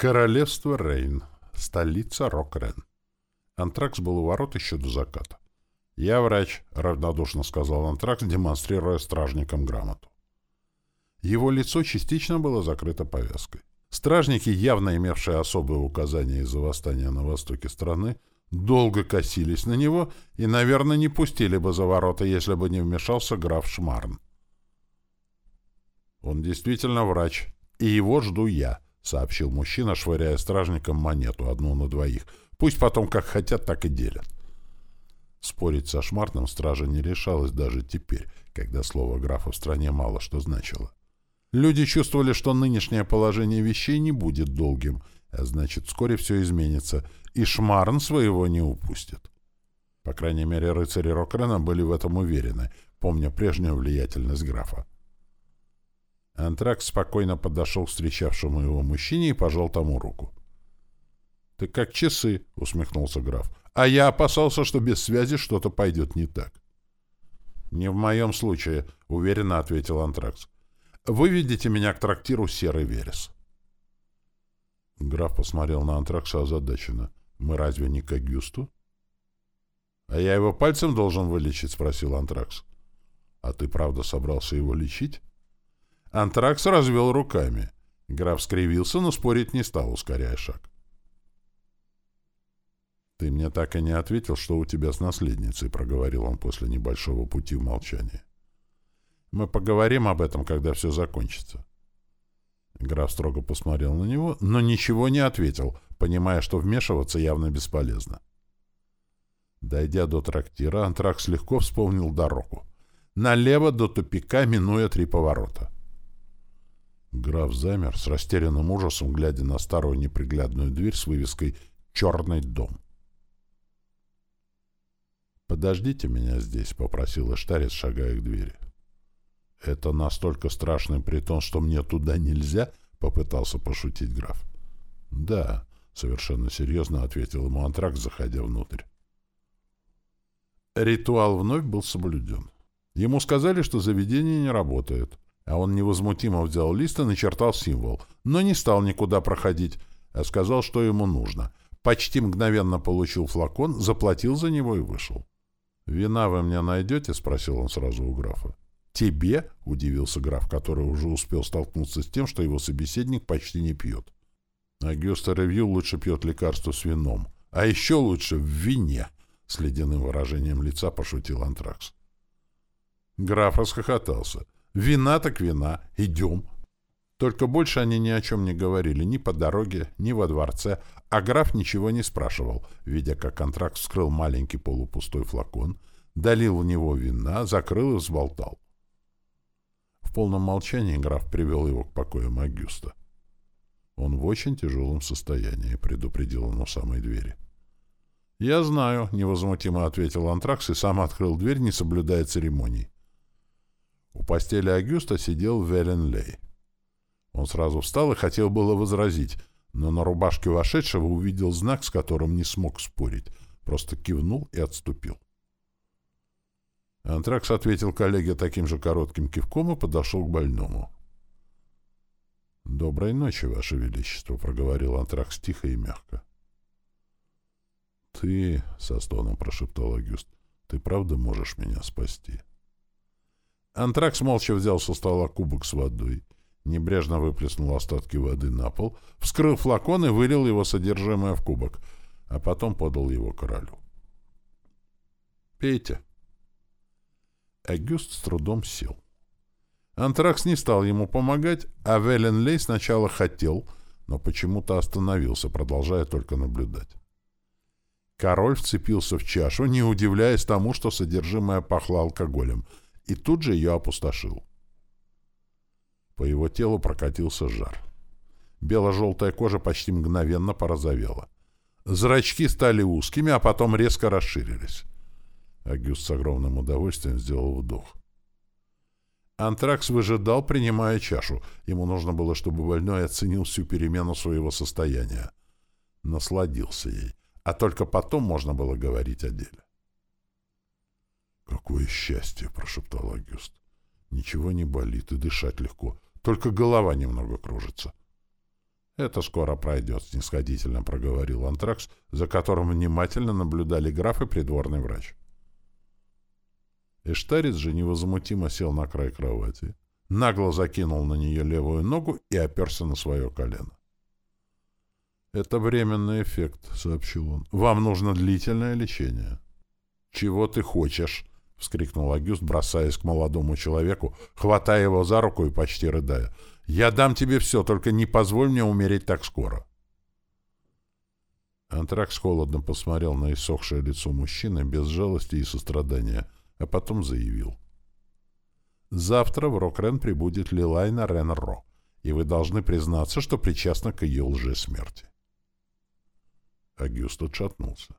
Королевство Рейн. Столица Рокрен. Антракс был у ворот еще до заката. «Я врач», — равнодушно сказал Антракс, демонстрируя стражникам грамоту. Его лицо частично было закрыто повязкой. Стражники, явно имевшие особые указания из-за восстания на востоке страны, долго косились на него и, наверное, не пустили бы за ворота, если бы не вмешался граф Шмарн. «Он действительно врач, и его жду я», — сообщил мужчина, швыряя стражникам монету, одну на двоих. «Пусть потом как хотят, так и делят». Спорить со Шмартом стража не решалась даже теперь, когда слово графа в стране мало что значило. Люди чувствовали, что нынешнее положение вещей не будет долгим, а значит, вскоре все изменится, и Шмарн своего не упустит. По крайней мере, рыцари Рокрена были в этом уверены, помня прежнюю влиятельность графа. Антракс спокойно подошел к встречавшему его мужчине и пожал тому руку. — Ты как часы, — усмехнулся граф. — А я опасался, что без связи что-то пойдет не так. — Не в моем случае, — уверенно ответил Антракс. — Выведите меня к трактиру «Серый верес». Граф посмотрел на Антракса озадаченно. — Мы разве не к Агюсту? — А я его пальцем должен вылечить? — спросил Антракс. — А ты правда собрался его лечить? Антракс развел руками. Граф скривился, но спорить не стал, ускоряя шаг. «Ты мне так и не ответил, что у тебя с наследницей», — проговорил он после небольшого пути в молчании. «Мы поговорим об этом, когда все закончится». Граф строго посмотрел на него, но ничего не ответил, понимая, что вмешиваться явно бесполезно. Дойдя до трактира, Антракс легко вспомнил дорогу. Налево до тупика, минуя три поворота. Граф замер с растерянным ужасом, глядя на старую неприглядную дверь с вывеской «Черный дом». «Подождите меня здесь», — попросил Эштарец, шагая к двери. «Это настолько страшный притон, что мне туда нельзя?» — попытался пошутить граф. «Да», — совершенно серьезно ответил ему Антракс, заходя внутрь. Ритуал вновь был соблюден. Ему сказали, что заведение не работает. А он невозмутимо взял лист и начертал символ, но не стал никуда проходить, а сказал, что ему нужно. Почти мгновенно получил флакон, заплатил за него и вышел. «Вина вы мне найдете?» — спросил он сразу у графа. «Тебе?» — удивился граф, который уже успел столкнуться с тем, что его собеседник почти не пьет. Агюста Ревью лучше пьет лекарство с вином. А еще лучше в вине, — с ледяным выражением лица пошутил Антракс. Граф расхохотался. Вина так вина. Идем. Только больше они ни о чем не говорили, ни по дороге, ни во дворце, а граф ничего не спрашивал, видя, как контракт вскрыл маленький полупустой флакон, долил в него вина, закрыл и взболтал. В полном молчании граф привел его к покоям Агюста. Он в очень тяжелом состоянии, предупредил он у самой двери. «Я знаю», — невозмутимо ответил Антракс и сам открыл дверь, не соблюдая церемоний. У постели Агюста сидел Веленлей. Он сразу встал и хотел было возразить, но на рубашке вошедшего увидел знак, с которым не смог спорить, просто кивнул и отступил. Антракс ответил коллеге таким же коротким кивком и подошел к больному. «Доброй ночи, Ваше Величество», — проговорил Антракс тихо и мягко. «Ты, — со стоном прошептал Агюст, — ты правда можешь меня спасти?» Антракс молча взял со стола кубок с водой, небрежно выплеснул остатки воды на пол, вскрыл флакон и вылил его содержимое в кубок, а потом подал его королю. «Пейте». Агюст с трудом сел. Антракс не стал ему помогать, а Веленлей сначала хотел, но почему-то остановился, продолжая только наблюдать. Король вцепился в чашу, не удивляясь тому, что содержимое пахло алкоголем — и тут же ее опустошил. По его телу прокатился жар. Бело-желтая кожа почти мгновенно порозовела. Зрачки стали узкими, а потом резко расширились. Агюст с огромным удовольствием сделал вдох. Антракс выжидал, принимая чашу. Ему нужно было, чтобы больной оценил всю перемену своего состояния. Насладился ей. А только потом можно было говорить о деле. «Какое счастье!» — прошептал Агюст. «Ничего не болит и дышать легко, только голова немного кружится». «Это скоро пройдет», — снисходительно проговорил Антракс, за которым внимательно наблюдали граф и придворный врач. Эштарец же невозмутимо сел на край кровати, нагло закинул на нее левую ногу и оперся на свое колено. «Это временный эффект», — сообщил он. «Вам нужно длительное лечение». «Чего ты хочешь?» — вскрикнул Агюст, бросаясь к молодому человеку, хватая его за руку и почти рыдая. «Я дам тебе все, только не позволь мне умереть так скоро». Антракс холодно посмотрел на иссохшее лицо мужчины без жалости и сострадания, а потом заявил. «Завтра в Рокрен прибудет Лилайна Ренро, и вы должны признаться, что причастны к ее лжесмерти». Агюст отшатнулся.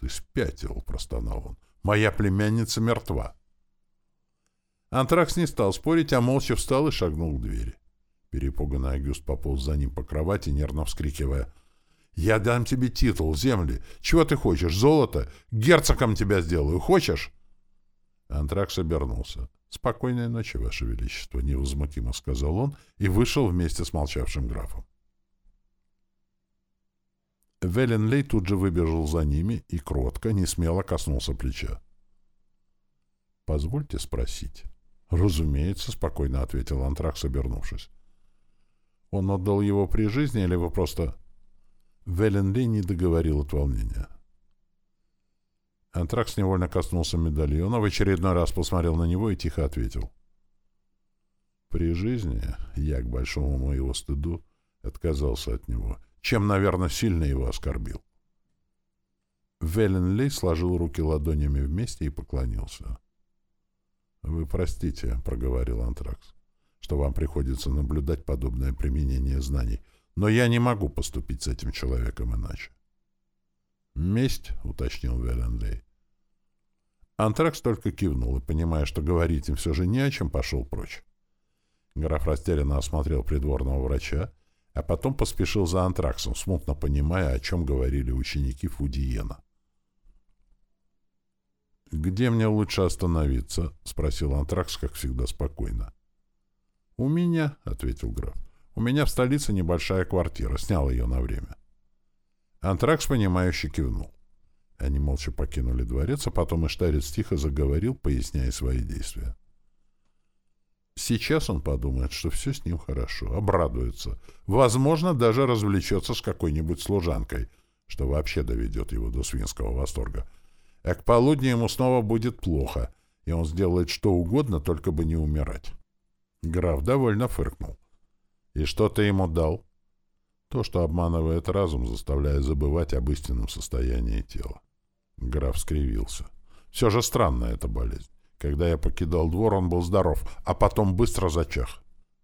«Ты спятил», — простонал он. «Моя племянница мертва». Антракс не стал спорить, а молча встал и шагнул к двери. Перепуганный Агюст пополз за ним по кровати, нервно вскрикивая. «Я дам тебе титул, земли. Чего ты хочешь? Золото? Герцогом тебя сделаю. Хочешь?» Антракс обернулся. «Спокойной ночи, Ваше Величество», — невозмутимо сказал он и вышел вместе с молчавшим графом. Веленлей тут же выбежал за ними и кротко, не смело коснулся плеча. «Позвольте спросить». «Разумеется», — спокойно ответил Антракс, обернувшись. «Он отдал его при жизни или вы просто...» Веленлей не договорил от волнения. Антракс невольно коснулся медальона, в очередной раз посмотрел на него и тихо ответил. «При жизни я, к большому моему стыду, отказался от него» чем, наверное, сильно его оскорбил. Велен Ли сложил руки ладонями вместе и поклонился. — Вы простите, — проговорил Антракс, — что вам приходится наблюдать подобное применение знаний, но я не могу поступить с этим человеком иначе. — Месть, — уточнил Велен Ли. Антракс только кивнул и, понимая, что говорить им все же не о чем, пошел прочь. Граф растерянно осмотрел придворного врача, а потом поспешил за антраксом, смутно понимая, о чем говорили ученики Фудиена. «Где мне лучше остановиться?» — спросил антракс, как всегда, спокойно. «У меня», — ответил граф. «У меня в столице небольшая квартира. Снял ее на время». Антракс, понимающе кивнул. Они молча покинули дворец, а потом Иштарец тихо заговорил, поясняя свои действия. Сейчас он подумает, что все с ним хорошо, обрадуется. Возможно, даже развлечется с какой-нибудь служанкой, что вообще доведет его до свинского восторга. А к полудню ему снова будет плохо, и он сделает что угодно, только бы не умирать. Граф довольно фыркнул. «И что ты ему дал?» То, что обманывает разум, заставляя забывать об истинном состоянии тела. Граф скривился. Все же странная эта болезнь. Когда я покидал двор, он был здоров, а потом быстро зачах.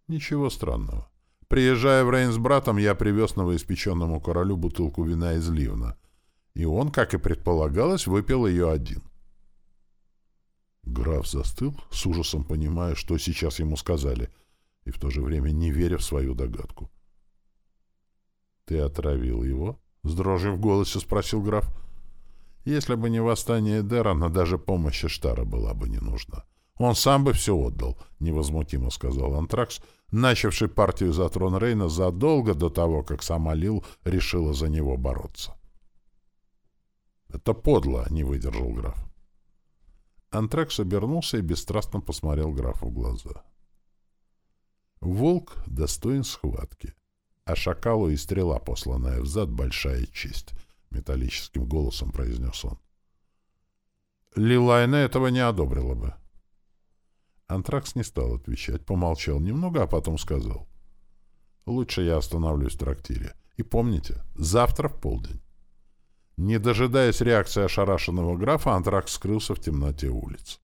Ничего странного. Приезжая в Рейн с братом, я привез новоиспеченному королю бутылку вина из Ливна. И он, как и предполагалось, выпил ее один. Граф застыл, с ужасом понимая, что сейчас ему сказали, и в то же время не веря в свою догадку. — Ты отравил его? — с дрожью в голосе спросил граф. — если бы не восстание Дерана, даже помощь Штара была бы не нужна. Он сам бы все отдал, — невозмутимо сказал Антракс, начавший партию за трон Рейна задолго до того, как сама Лил решила за него бороться. «Это подло», — не выдержал граф. Антракс обернулся и бесстрастно посмотрел графу в глаза. Волк достоин схватки, а шакалу и стрела, посланная взад, большая честь —— металлическим голосом произнес он. Лилайна этого не одобрила бы. Антракс не стал отвечать, помолчал немного, а потом сказал. «Лучше я остановлюсь в трактире. И помните, завтра в полдень». Не дожидаясь реакции ошарашенного графа, Антракс скрылся в темноте улиц.